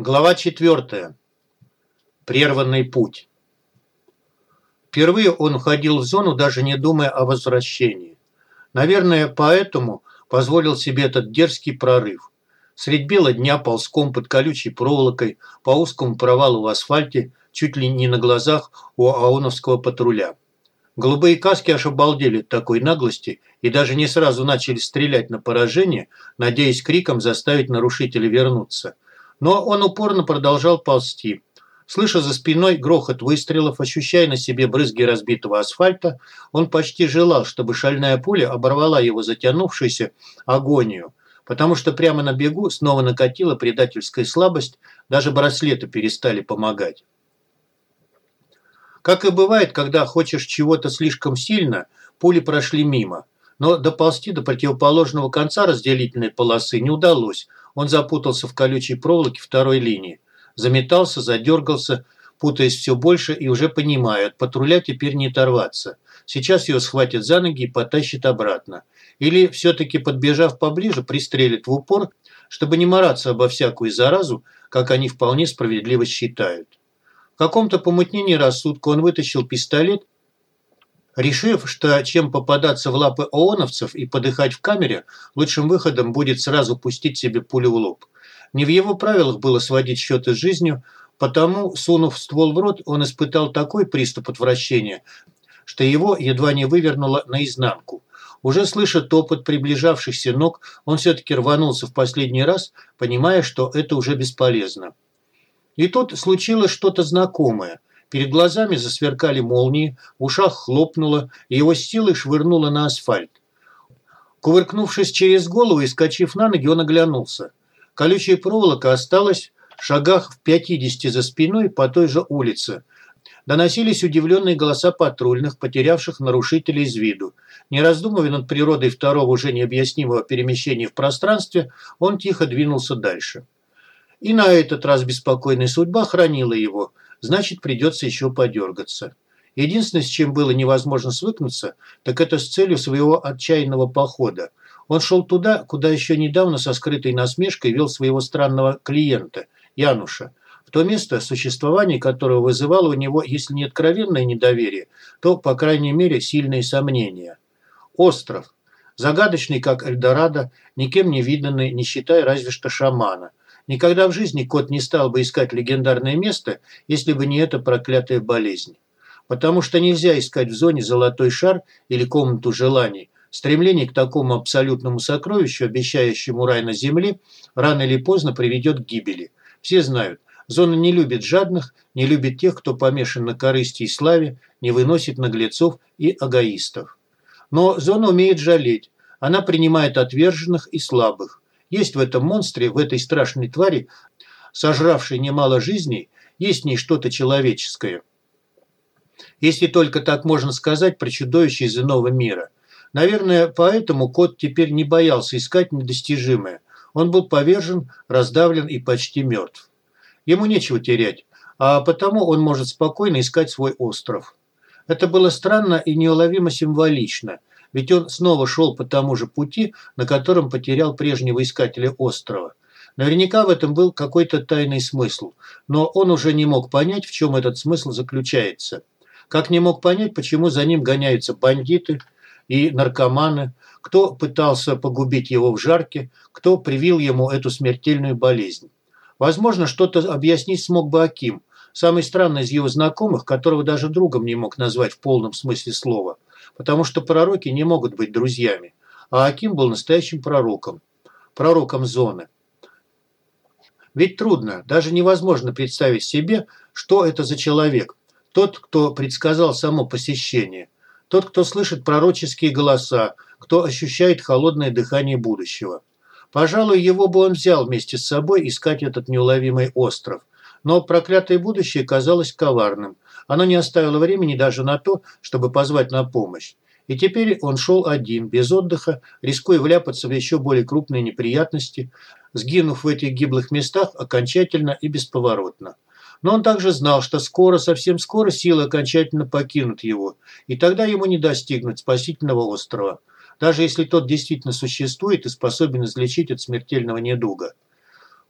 Глава 4. Прерванный путь. Впервые он уходил в зону, даже не думая о возвращении. Наверное, поэтому позволил себе этот дерзкий прорыв. Средь бела дня ползком под колючей проволокой по узкому провалу в асфальте, чуть ли не на глазах у АОНовского патруля. Голубые каски аж обалдели от такой наглости и даже не сразу начали стрелять на поражение, надеясь криком заставить нарушителя вернуться – но он упорно продолжал ползти. Слыша за спиной грохот выстрелов, ощущая на себе брызги разбитого асфальта, он почти желал, чтобы шальная пуля оборвала его затянувшуюся агонию, потому что прямо на бегу снова накатила предательская слабость, даже браслеты перестали помогать. Как и бывает, когда хочешь чего-то слишком сильно, пули прошли мимо. Но доползти до противоположного конца разделительной полосы не удалось, он запутался в колючей проволоке второй линии. Заметался, задергался, путаясь все больше и уже понимая, от патруля теперь не оторваться. Сейчас его схватят за ноги и потащат обратно. Или все-таки, подбежав поближе, пристрелят в упор, чтобы не мараться обо всякую заразу, как они вполне справедливо считают. В каком-то помутнении рассудка он вытащил пистолет решив, что чем попадаться в лапы ООНовцев и подыхать в камере, лучшим выходом будет сразу пустить себе пулю в лоб. Не в его правилах было сводить счеты с жизнью, потому, сунув ствол в рот, он испытал такой приступ отвращения, что его едва не вывернуло наизнанку. Уже слыша топот приближавшихся ног, он все-таки рванулся в последний раз, понимая, что это уже бесполезно. И тут случилось что-то знакомое – Перед глазами засверкали молнии, в ушах хлопнуло, и его силой швырнуло на асфальт. Кувыркнувшись через голову и скачив на ноги, он оглянулся. Колючая проволока осталась в шагах в пятидесяти за спиной по той же улице. Доносились удивленные голоса патрульных, потерявших нарушителей из виду. Не раздумывая над природой второго уже необъяснимого перемещения в пространстве, он тихо двинулся дальше. И на этот раз беспокойная судьба хранила его – значит придется еще подергаться. Единственное, с чем было невозможно свыкнуться, так это с целью своего отчаянного похода. Он шел туда, куда еще недавно со скрытой насмешкой вел своего странного клиента, Януша. В то место, существование которого вызывало у него, если не откровенное недоверие, то, по крайней мере, сильные сомнения. Остров. Загадочный, как Эльдорадо, никем не виданный, не считая разве что шамана. Никогда в жизни кот не стал бы искать легендарное место, если бы не эта проклятая болезнь. Потому что нельзя искать в зоне золотой шар или комнату желаний. Стремление к такому абсолютному сокровищу, обещающему рай на земле, рано или поздно приведет к гибели. Все знают, зона не любит жадных, не любит тех, кто помешан на корысти и славе, не выносит наглецов и эгоистов. Но зона умеет жалеть. Она принимает отверженных и слабых. Есть в этом монстре, в этой страшной твари, сожравшей немало жизней, есть в ней что-то человеческое. Если только так можно сказать про чудовище из иного мира. Наверное, поэтому кот теперь не боялся искать недостижимое. Он был повержен, раздавлен и почти мертв. Ему нечего терять, а потому он может спокойно искать свой остров. Это было странно и неуловимо символично, ведь он снова шел по тому же пути, на котором потерял прежнего искателя острова. Наверняка в этом был какой-то тайный смысл, но он уже не мог понять, в чем этот смысл заключается. Как не мог понять, почему за ним гоняются бандиты и наркоманы, кто пытался погубить его в жарке, кто привил ему эту смертельную болезнь. Возможно, что-то объяснить смог бы Аким, самый странный из его знакомых, которого даже другом не мог назвать в полном смысле слова – потому что пророки не могут быть друзьями. А Аким был настоящим пророком, пророком зоны. Ведь трудно, даже невозможно представить себе, что это за человек. Тот, кто предсказал само посещение. Тот, кто слышит пророческие голоса, кто ощущает холодное дыхание будущего. Пожалуй, его бы он взял вместе с собой искать этот неуловимый остров. Но проклятое будущее казалось коварным – оно не оставило времени даже на то, чтобы позвать на помощь. И теперь он шел один, без отдыха, рискуя вляпаться в еще более крупные неприятности, сгинув в этих гиблых местах окончательно и бесповоротно. Но он также знал, что скоро, совсем скоро силы окончательно покинут его, и тогда ему не достигнуть спасительного острова, даже если тот действительно существует и способен излечить от смертельного недуга.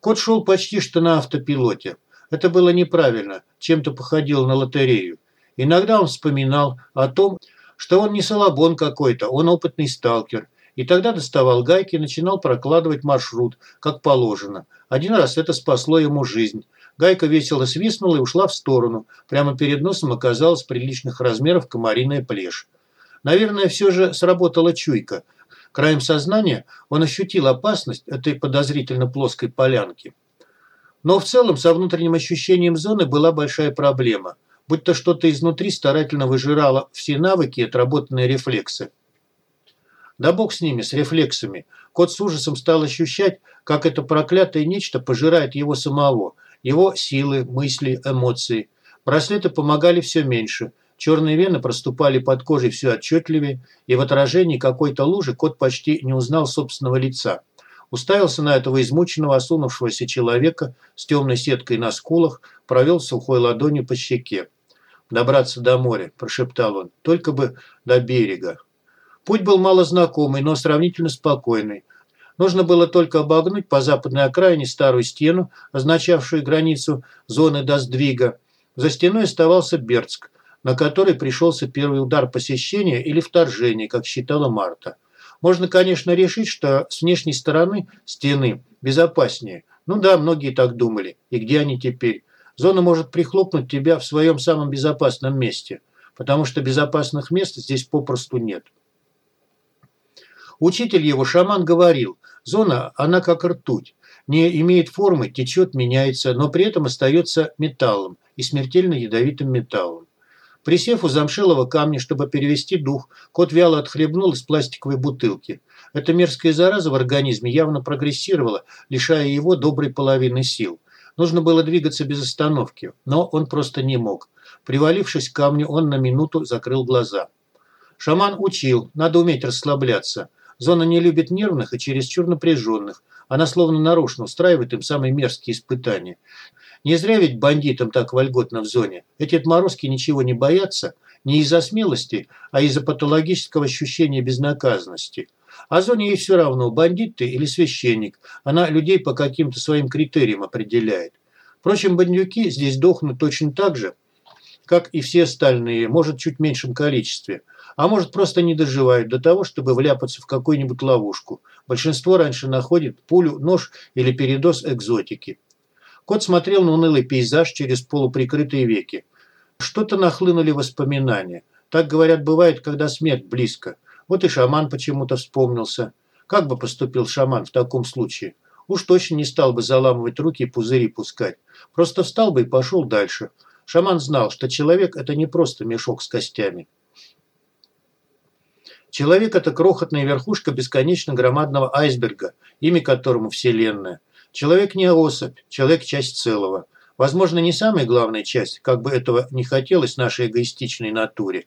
Кот шел почти что на автопилоте. Это было неправильно, чем-то походило на лотерею. Иногда он вспоминал о том, что он не салабон какой-то, он опытный сталкер. И тогда доставал гайки и начинал прокладывать маршрут, как положено. Один раз это спасло ему жизнь. Гайка весело свистнула и ушла в сторону. Прямо перед носом оказалась приличных размеров комариная плешь. Наверное, все же сработала чуйка. Краем сознания он ощутил опасность этой подозрительно плоской полянки. Но в целом со внутренним ощущением зоны была большая проблема. Будь-то что-то изнутри старательно выжирало все навыки и отработанные рефлексы. Да бог с ними, с рефлексами. Кот с ужасом стал ощущать, как это проклятое нечто пожирает его самого, его силы, мысли, эмоции. Браслеты помогали все меньше. Черные вены проступали под кожей все отчетливее, и в отражении какой-то лужи кот почти не узнал собственного лица. Уставился на этого измученного, осунувшегося человека с темной сеткой на скулах, провел сухой ладонью по щеке. «Добраться до моря», – прошептал он, – «только бы до берега». Путь был малознакомый, но сравнительно спокойный. Нужно было только обогнуть по западной окраине старую стену, означавшую границу зоны до сдвига. За стеной оставался Бердск, на который пришелся первый удар посещения или вторжения, как считала Марта. Можно, конечно, решить, что с внешней стороны стены безопаснее. Ну да, многие так думали. И где они теперь? Зона может прихлопнуть тебя в своем самом безопасном месте, потому что безопасных мест здесь попросту нет. Учитель его, шаман, говорил, зона, она как ртуть, не имеет формы, течет, меняется, но при этом остается металлом и смертельно ядовитым металлом. Присев у замшелого камня, чтобы перевести дух, кот вяло отхлебнул из пластиковой бутылки. Эта мерзкая зараза в организме явно прогрессировала, лишая его доброй половины сил. Нужно было двигаться без остановки, но он просто не мог. Привалившись к камню, он на минуту закрыл глаза. Шаман учил, надо уметь расслабляться. Зона не любит нервных и чересчур напряженных. Она словно нарочно устраивает им самые мерзкие испытания. Не зря ведь бандитам так вольготно в зоне. Эти отморозки ничего не боятся, не из-за смелости, а из-за патологического ощущения безнаказанности. А зоне ей все равно, бандит ты или священник. Она людей по каким-то своим критериям определяет. Впрочем, бандюки здесь дохнут точно так же, как и все остальные, может, чуть меньшем количестве. А может, просто не доживают до того, чтобы вляпаться в какую-нибудь ловушку. Большинство раньше находит пулю, нож или передоз экзотики. Кот смотрел на унылый пейзаж через полуприкрытые веки. Что-то нахлынули воспоминания. Так, говорят, бывает, когда смерть близко. Вот и шаман почему-то вспомнился. Как бы поступил шаман в таком случае? Уж точно не стал бы заламывать руки и пузыри пускать. Просто встал бы и пошел дальше. Шаман знал, что человек – это не просто мешок с костями. Человек – это крохотная верхушка бесконечно громадного айсберга, имя которому Вселенная. Человек не особь, человек – часть целого. Возможно, не самая главная часть, как бы этого не хотелось нашей эгоистичной натуре.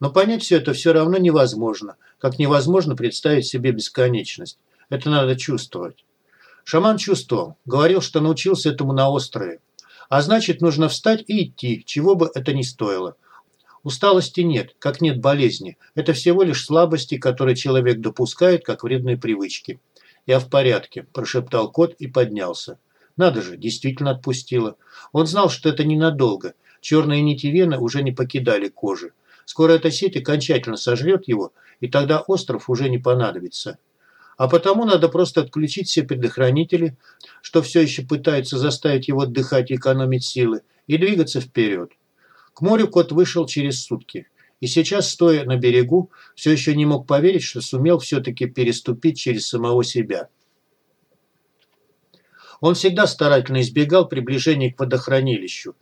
Но понять все это все равно невозможно, как невозможно представить себе бесконечность. Это надо чувствовать. Шаман чувствовал, говорил, что научился этому на острове. А значит, нужно встать и идти, чего бы это ни стоило. Усталости нет, как нет болезни. Это всего лишь слабости, которые человек допускает, как вредные привычки. «Я в порядке», – прошептал кот и поднялся. Надо же, действительно отпустила. Он знал, что это ненадолго. Черные нити вены уже не покидали кожи. Скоро эта сеть окончательно сожрет его, и тогда остров уже не понадобится. А потому надо просто отключить все предохранители, что все еще пытаются заставить его отдыхать и экономить силы, и двигаться вперед. К морю кот вышел через сутки. И сейчас, стоя на берегу, все еще не мог поверить, что сумел все-таки переступить через самого себя. Он всегда старательно избегал приближения к водохранилищу.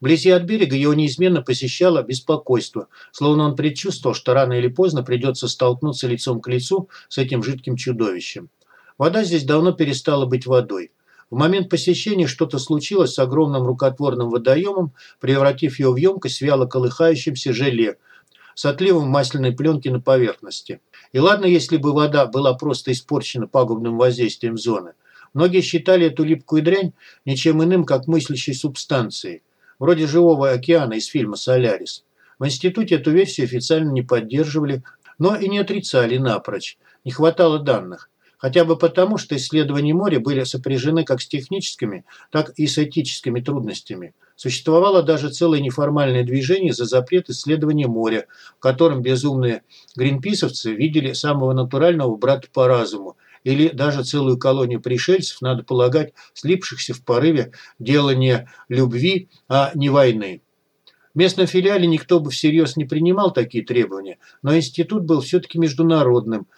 Вблизи от берега его неизменно посещало беспокойство, словно он предчувствовал, что рано или поздно придется столкнуться лицом к лицу с этим жидким чудовищем. Вода здесь давно перестала быть водой. В момент посещения что-то случилось с огромным рукотворным водоемом, превратив его в емкость вяло колыхающимся желе с отливом масляной пленки на поверхности. И ладно, если бы вода была просто испорчена пагубным воздействием зоны. Многие считали эту липкую дрянь ничем иным, как мыслящей субстанцией, вроде живого океана из фильма «Солярис». В институте эту версию официально не поддерживали, но и не отрицали напрочь. Не хватало данных. Хотя бы потому, что исследования моря были сопряжены как с техническими, так и с этическими трудностями. Существовало даже целое неформальное движение за запрет исследования моря, в котором безумные гринписовцы видели самого натурального брата по разуму, или даже целую колонию пришельцев, надо полагать, слипшихся в порыве делания любви, а не войны. В местном филиале никто бы всерьез не принимал такие требования, но институт был все-таки международным,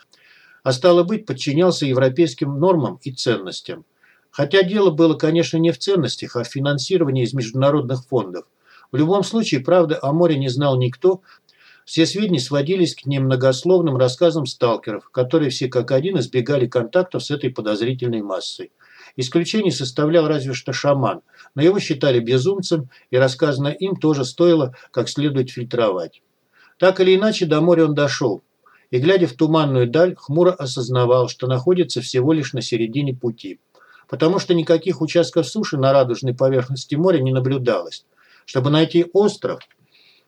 а стало быть, подчинялся европейским нормам и ценностям. Хотя дело было, конечно, не в ценностях, а в финансировании из международных фондов. В любом случае, правда, о море не знал никто, все сведения сводились к немногословным рассказам сталкеров, которые все как один избегали контактов с этой подозрительной массой. Исключение составлял разве что шаман, но его считали безумцем, и рассказанное им тоже стоило как следует фильтровать. Так или иначе, до моря он дошел, и, глядя в туманную даль, хмуро осознавал, что находится всего лишь на середине пути. Потому что никаких участков суши на радужной поверхности моря не наблюдалось. Чтобы найти остров,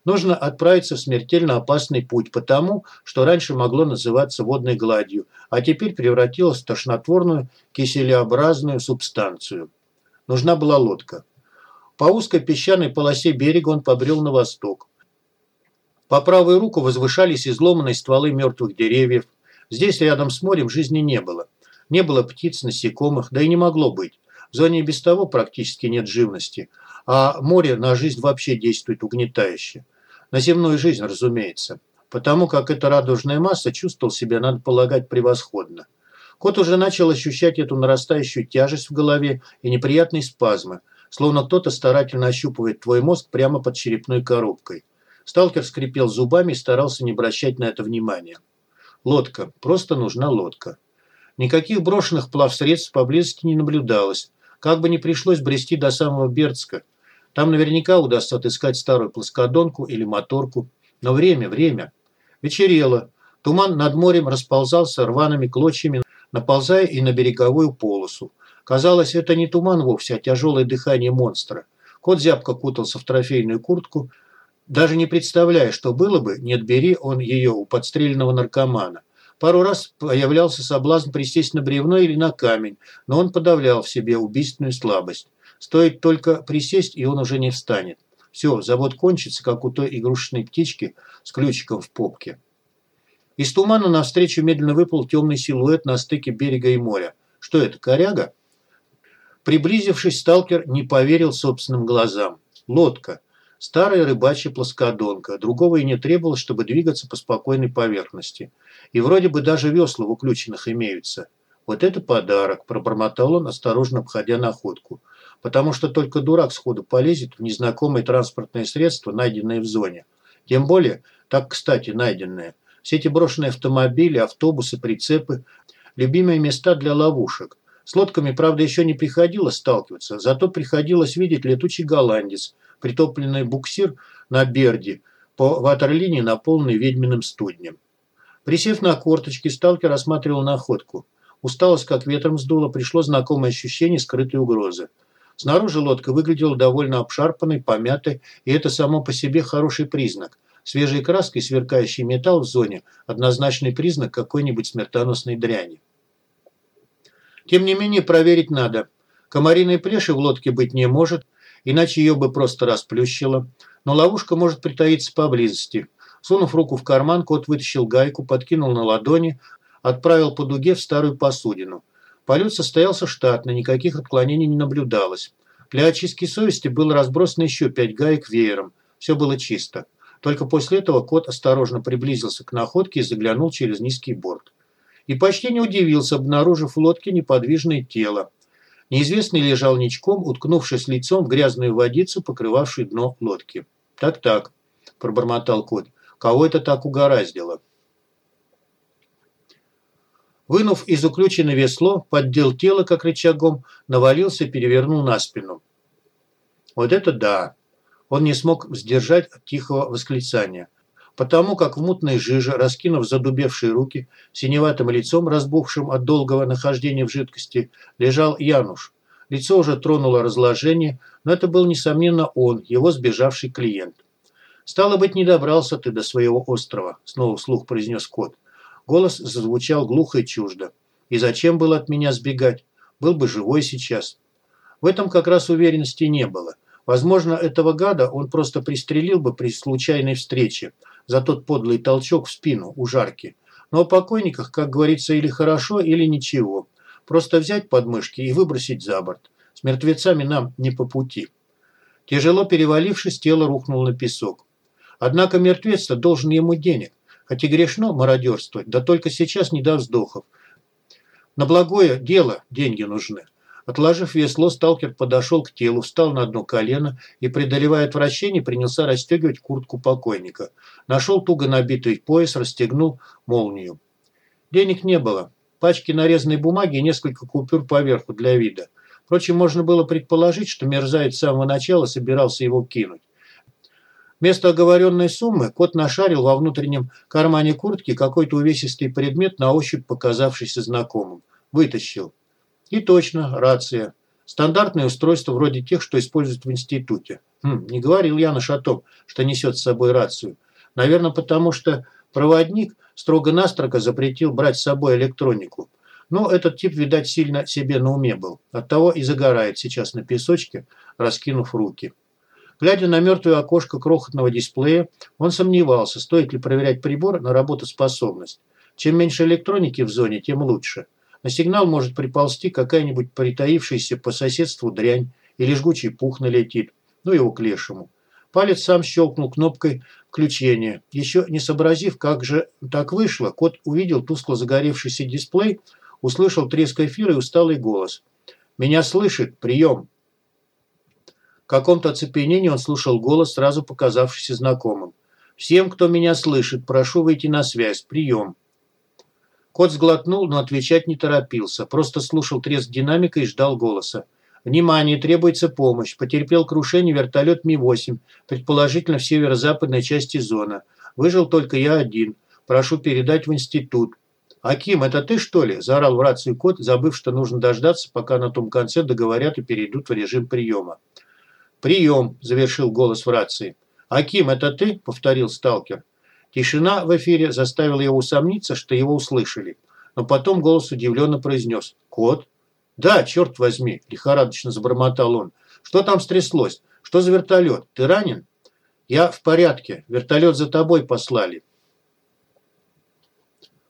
нужно отправиться в смертельно опасный путь, потому что раньше могло называться водной гладью, а теперь превратилось в тошнотворную киселеобразную субстанцию. Нужна была лодка. По узкой песчаной полосе берега он побрел на восток. По правую руку возвышались изломанные стволы мертвых деревьев. Здесь рядом с морем жизни не было. Не было птиц, насекомых, да и не могло быть. В зоне без того практически нет живности, а море на жизнь вообще действует угнетающе. На земную жизнь, разумеется. Потому как эта радужная масса чувствовал себя, надо полагать, превосходно. Кот уже начал ощущать эту нарастающую тяжесть в голове и неприятные спазмы, словно кто-то старательно ощупывает твой мозг прямо под черепной коробкой. Сталкер скрипел зубами и старался не обращать на это внимания. Лодка. Просто нужна лодка. Никаких брошенных плавсредств поблизости не наблюдалось. Как бы ни пришлось брести до самого Бердска – там наверняка удастся отыскать старую плоскодонку или моторку. Но время, время. Вечерело. Туман над морем расползался рваными клочьями, наползая и на береговую полосу. Казалось, это не туман вовсе, а тяжелое дыхание монстра. Кот зябко кутался в трофейную куртку, даже не представляя, что было бы, не отбери он ее у подстреленного наркомана. Пару раз появлялся соблазн присесть на бревно или на камень, но он подавлял в себе убийственную слабость. Стоит только присесть, и он уже не встанет. Все, завод кончится, как у той игрушечной птички с ключиком в попке. Из тумана навстречу медленно выплыл темный силуэт на стыке берега и моря. Что это, коряга? Приблизившись, сталкер не поверил собственным глазам. Лодка. Старая рыбачья плоскодонка. Другого и не требовалось, чтобы двигаться по спокойной поверхности. И вроде бы даже весла в уключенных имеются. Вот это подарок, пробормотал он, осторожно обходя находку потому что только дурак сходу полезет в незнакомое транспортное средство, найденное в зоне. Тем более, так кстати, найденное. Все эти брошенные автомобили, автобусы, прицепы – любимые места для ловушек. С лодками, правда, еще не приходилось сталкиваться, зато приходилось видеть летучий голландец, притопленный буксир на Берде, по ватерлинии, наполненный ведьминым студнем. Присев на корточки, сталкер осматривал находку. Усталость как ветром сдуло, пришло знакомое ощущение скрытой угрозы. Снаружи лодка выглядела довольно обшарпанной, помятой, и это само по себе хороший признак. Свежей краской сверкающий металл в зоне – однозначный признак какой-нибудь смертоносной дряни. Тем не менее, проверить надо. Комариной плеши в лодке быть не может, иначе ее бы просто расплющило. Но ловушка может притаиться поблизости. Сунув руку в карман, кот вытащил гайку, подкинул на ладони, отправил по дуге в старую посудину – Полет состоялся штатно, никаких отклонений не наблюдалось. Для очистки совести было разбросано еще пять гаек веером. Все было чисто. Только после этого кот осторожно приблизился к находке и заглянул через низкий борт. И почти не удивился, обнаружив в лодке неподвижное тело. Неизвестный лежал ничком, уткнувшись лицом в грязную водицу, покрывавшую дно лодки. «Так-так», – пробормотал кот, – «кого это так угораздило?» Вынув из уключенной весло, поддел тело, как рычагом, навалился и перевернул на спину. Вот это да! Он не смог сдержать тихого восклицания. Потому как в мутной жиже, раскинув задубевшие руки, синеватым лицом, разбухшим от долгого нахождения в жидкости, лежал Януш. Лицо уже тронуло разложение, но это был, несомненно, он, его сбежавший клиент. «Стало быть, не добрался ты до своего острова», – снова вслух произнес кот. Голос зазвучал глухо и чуждо. И зачем было от меня сбегать? Был бы живой сейчас. В этом как раз уверенности не было. Возможно, этого гада он просто пристрелил бы при случайной встрече за тот подлый толчок в спину у жарки. Но о покойниках, как говорится, или хорошо, или ничего. Просто взять подмышки и выбросить за борт. С мертвецами нам не по пути. Тяжело перевалившись, тело рухнуло на песок. Однако мертвец-то должен ему денег. Хоть и грешно мародерствовать, да только сейчас не до вздохов. На благое дело деньги нужны. Отложив весло, сталкер подошел к телу, встал на одно колено и, преодолевая отвращение, принялся расстегивать куртку покойника. Нашел туго набитый пояс, расстегнул молнию. Денег не было. Пачки нарезанной бумаги и несколько купюр поверху для вида. Впрочем, можно было предположить, что мерзавец с самого начала собирался его кинуть. Вместо оговоренной суммы кот нашарил во внутреннем кармане куртки какой-то увесистый предмет, на ощупь показавшийся знакомым. Вытащил. И точно, рация. Стандартное устройство вроде тех, что используют в институте. Хм, не говорил я на шатом, что несет с собой рацию. Наверное, потому что проводник строго-настрого запретил брать с собой электронику. Но этот тип, видать, сильно себе на уме был. Оттого и загорает сейчас на песочке, раскинув руки. Глядя на мертвое окошко крохотного дисплея, он сомневался, стоит ли проверять прибор на работоспособность. Чем меньше электроники в зоне, тем лучше. На сигнал может приползти какая-нибудь притаившаяся по соседству дрянь или жгучий пух налетит. Ну его к лешему. Палец сам щелкнул кнопкой включения. Еще не сообразив, как же так вышло, кот увидел тускло загоревшийся дисплей, услышал треск эфира и усталый голос. «Меня слышит! Прием!» В каком-то оцепенении он слушал голос, сразу показавшийся знакомым. «Всем, кто меня слышит, прошу выйти на связь. Прием». Кот сглотнул, но отвечать не торопился. Просто слушал треск динамика и ждал голоса. «Внимание! Требуется помощь. Потерпел крушение вертолет Ми-8, предположительно в северо-западной части зоны. Выжил только я один. Прошу передать в институт». «Аким, это ты, что ли?» – заорал в рацию кот, забыв, что нужно дождаться, пока на том конце договорят и перейдут в режим приема. «Прием!» – завершил голос в рации. «Аким, это ты?» – повторил сталкер. Тишина в эфире заставила его усомниться, что его услышали. Но потом голос удивленно произнес. «Кот?» «Да, черт возьми!» – лихорадочно забормотал он. «Что там стряслось? Что за вертолет? Ты ранен?» «Я в порядке. Вертолет за тобой послали».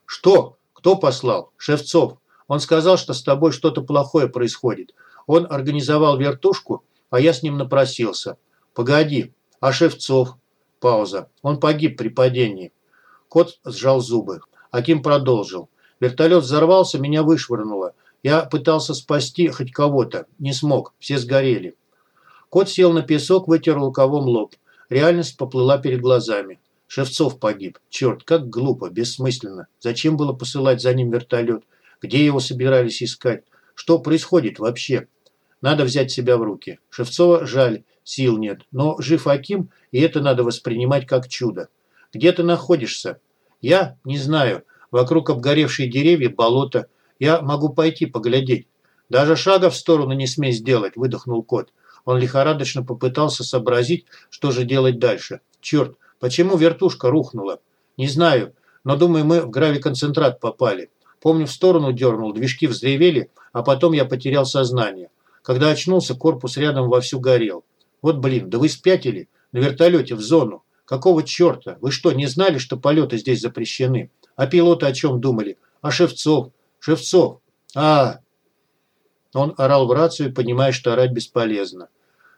«Что? Кто послал?» «Шевцов. Он сказал, что с тобой что-то плохое происходит. Он организовал вертушку, а я с ним напросился. Погоди, а Шевцов? Пауза. Он погиб при падении. Кот сжал зубы. Аким продолжил. Вертолет взорвался, меня вышвырнуло. Я пытался спасти хоть кого-то. Не смог. Все сгорели. Кот сел на песок, вытер рукавом лоб. Реальность поплыла перед глазами. Шевцов погиб. Черт, как глупо, бессмысленно. Зачем было посылать за ним вертолет? Где его собирались искать? Что происходит вообще? Надо взять себя в руки. Шевцова жаль, сил нет. Но жив Аким, и это надо воспринимать как чудо. Где ты находишься? Я не знаю. Вокруг обгоревшие деревья, болото. Я могу пойти поглядеть. Даже шага в сторону не смей сделать, выдохнул кот. Он лихорадочно попытался сообразить, что же делать дальше. Черт, почему вертушка рухнула? Не знаю, но думаю, мы в гравиконцентрат попали. Помню, в сторону дернул, движки взревели, а потом я потерял сознание. Когда очнулся, корпус рядом вовсю горел. Вот блин, да вы спятили? На вертолете в зону. Какого черта? Вы что, не знали, что полеты здесь запрещены? А пилоты о чем думали? А Шевцов? Шевцов? А, Он орал в рацию, понимая, что орать бесполезно.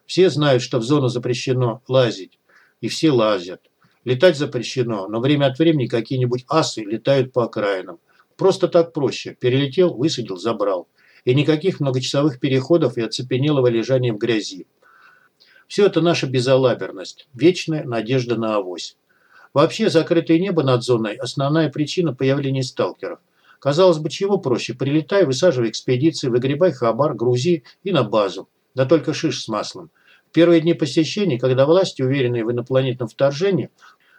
Все знают, что в зону запрещено лазить. И все лазят. Летать запрещено, но время от времени какие-нибудь асы летают по окраинам. Просто так проще. Перелетел, высадил, забрал и никаких многочасовых переходов и оцепенелого лежания в грязи. Все это наша безалаберность, вечная надежда на авось. Вообще, закрытое небо над зоной – основная причина появления сталкеров. Казалось бы, чего проще – прилетай, высаживай экспедиции, выгребай хабар, грузи и на базу. Да только шиш с маслом. В первые дни посещений, когда власти, уверенные в инопланетном вторжении,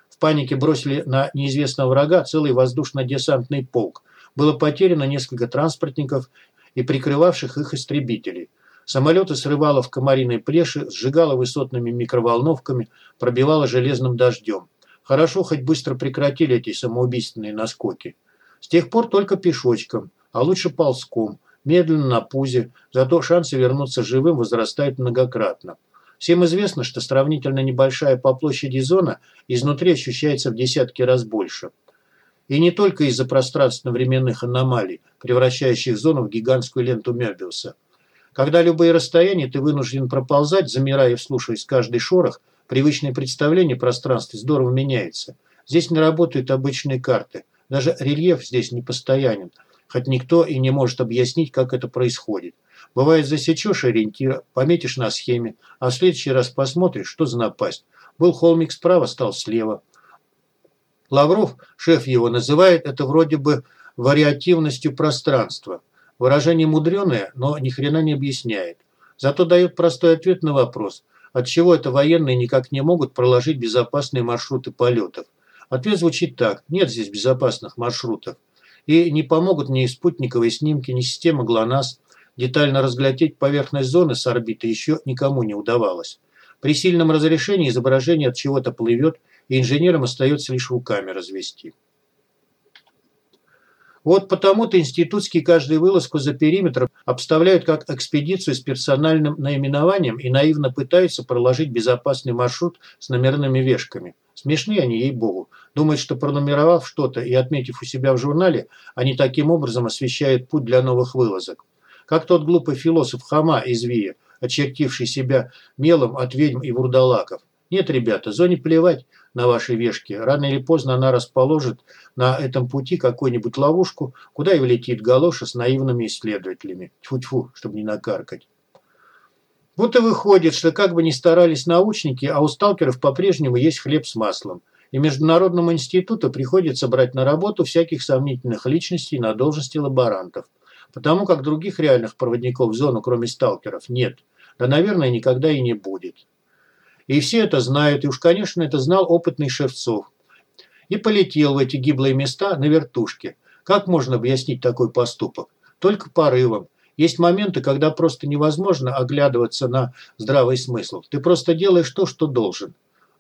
в панике бросили на неизвестного врага целый воздушно-десантный полк, было потеряно несколько транспортников и прикрывавших их истребителей. Самолеты срывало в комариной плеши, сжигало высотными микроволновками, пробивало железным дождем. Хорошо, хоть быстро прекратили эти самоубийственные наскоки. С тех пор только пешочком. А лучше ползком, медленно на пузе, зато шансы вернуться живым возрастают многократно. Всем известно, что сравнительно небольшая по площади зона изнутри ощущается в десятки раз больше. И не только из-за пространственно-временных аномалий, превращающих зону в гигантскую ленту Мёбиуса. Когда любые расстояния ты вынужден проползать, замирая и вслушиваясь каждый шорох, привычное представление о пространстве здорово меняется. Здесь не работают обычные карты. Даже рельеф здесь не постоянен, хоть никто и не может объяснить, как это происходит. Бывает, засечешь ориентир, пометишь на схеме, а в следующий раз посмотришь, что за напасть. Был холмик справа, стал слева. Лавров, шеф его, называет это вроде бы вариативностью пространства. Выражение мудреное, но ни хрена не объясняет. Зато дает простой ответ на вопрос, от чего это военные никак не могут проложить безопасные маршруты полетов. Ответ звучит так. Нет здесь безопасных маршрутов. И не помогут ни спутниковые снимки, ни система ГЛОНАСС. Детально разглядеть поверхность зоны с орбиты еще никому не удавалось. При сильном разрешении изображение от чего-то плывет, и инженерам остается лишь руками развести. Вот потому-то институтские каждую вылазку за периметр обставляют как экспедицию с персональным наименованием и наивно пытаются проложить безопасный маршрут с номерными вешками. Смешные они, ей-богу. Думают, что пронумеровав что-то и отметив у себя в журнале, они таким образом освещают путь для новых вылазок. Как тот глупый философ Хама из Вия, очертивший себя мелом от ведьм и вурдалаков. Нет, ребята, зоне плевать на ваши вешки. Рано или поздно она расположит на этом пути какую-нибудь ловушку, куда и влетит галоша с наивными исследователями. Тьфу-тьфу, чтобы не накаркать. Вот и выходит, что как бы ни старались научники, а у сталкеров по-прежнему есть хлеб с маслом. И Международному институту приходится брать на работу всяких сомнительных личностей на должности лаборантов потому как других реальных проводников в зону, кроме сталкеров, нет. Да, наверное, никогда и не будет. И все это знают, и уж, конечно, это знал опытный Шевцов. И полетел в эти гиблые места на вертушке. Как можно объяснить такой поступок? Только порывом. Есть моменты, когда просто невозможно оглядываться на здравый смысл. Ты просто делаешь то, что должен.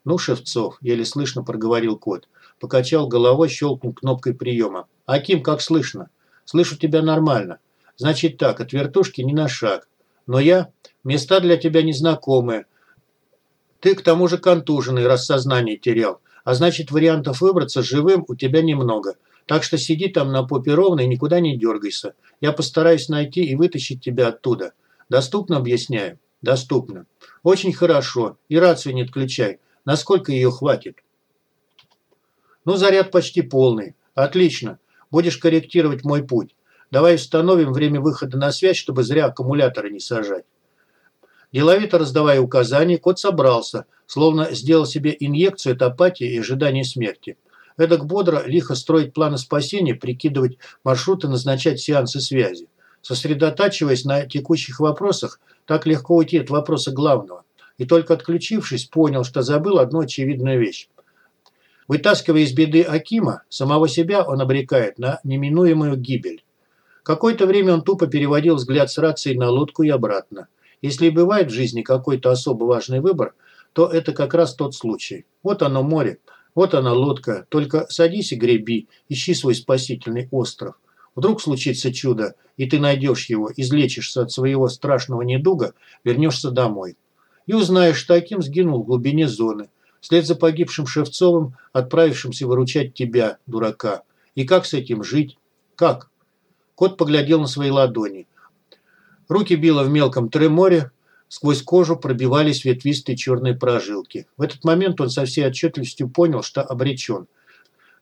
Ну, Шевцов, еле слышно проговорил кот. Покачал головой, щелкнул кнопкой приема. Аким, как слышно? Слышу тебя нормально. Значит так, от вертушки не на шаг. Но я... Места для тебя незнакомые. Ты к тому же контуженный, раз сознание терял. А значит, вариантов выбраться живым у тебя немного. Так что сиди там на попе ровно и никуда не дергайся. Я постараюсь найти и вытащить тебя оттуда. Доступно, объясняю? Доступно. Очень хорошо. И рацию не отключай. Насколько ее хватит? Ну, заряд почти полный. Отлично. Будешь корректировать мой путь. Давай установим время выхода на связь, чтобы зря аккумуляторы не сажать. Деловито раздавая указания, кот собрался, словно сделал себе инъекцию от апатии и ожидания смерти. Эдак бодро, лихо строить планы спасения, прикидывать маршруты, назначать сеансы связи. Сосредотачиваясь на текущих вопросах, так легко уйти от вопроса главного. И только отключившись, понял, что забыл одну очевидную вещь. Вытаскивая из беды Акима, самого себя он обрекает на неминуемую гибель. Какое-то время он тупо переводил взгляд с рации на лодку и обратно. Если и бывает в жизни какой-то особо важный выбор, то это как раз тот случай. Вот оно море, вот она лодка, только садись и греби, ищи свой спасительный остров. Вдруг случится чудо, и ты найдешь его, излечишься от своего страшного недуга, вернешься домой. И узнаешь, что Аким сгинул в глубине зоны, вслед за погибшим Шевцовым, отправившимся выручать тебя, дурака. И как с этим жить? Как? Кот поглядел на свои ладони. Руки било в мелком треморе, сквозь кожу пробивались ветвистые черные прожилки. В этот момент он со всей отчетливостью понял, что обречен.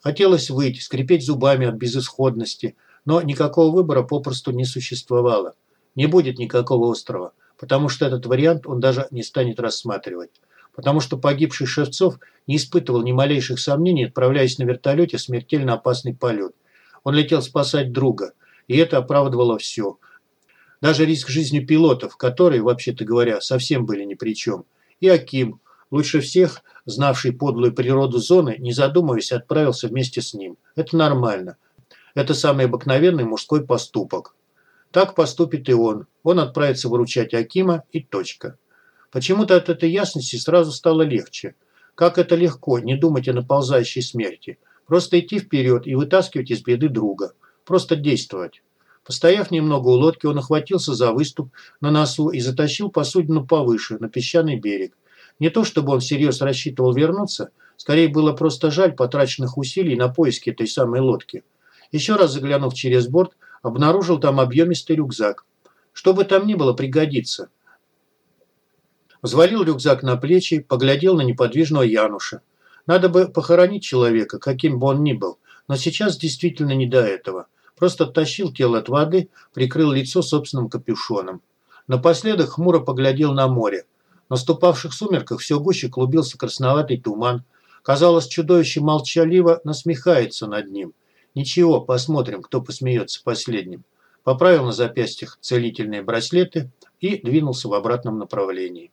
Хотелось выйти, скрипеть зубами от безысходности, но никакого выбора попросту не существовало. Не будет никакого острова, потому что этот вариант он даже не станет рассматривать потому что погибший Шевцов не испытывал ни малейших сомнений, отправляясь на вертолете в смертельно опасный полет. Он летел спасать друга, и это оправдывало все. Даже риск жизни пилотов, которые, вообще-то говоря, совсем были ни при чем. И Аким, лучше всех, знавший подлую природу зоны, не задумываясь, отправился вместе с ним. Это нормально. Это самый обыкновенный мужской поступок. Так поступит и он. Он отправится выручать Акима и точка. Почему-то от этой ясности сразу стало легче. Как это легко, не думать о наползающей смерти. Просто идти вперед и вытаскивать из беды друга. Просто действовать. Постояв немного у лодки, он охватился за выступ на носу и затащил посудину повыше, на песчаный берег. Не то чтобы он всерьез рассчитывал вернуться, скорее было просто жаль потраченных усилий на поиски этой самой лодки. Еще раз заглянув через борт, обнаружил там объемистый рюкзак. Что бы там ни было, пригодится. Взвалил рюкзак на плечи, поглядел на неподвижного Януша. Надо бы похоронить человека, каким бы он ни был, но сейчас действительно не до этого. Просто оттащил тело от воды, прикрыл лицо собственным капюшоном. Напоследок хмуро поглядел на море. В наступавших сумерках все гуще клубился красноватый туман. Казалось, чудовище молчаливо насмехается над ним. Ничего, посмотрим, кто посмеется последним. Поправил на запястьях целительные браслеты и двинулся в обратном направлении.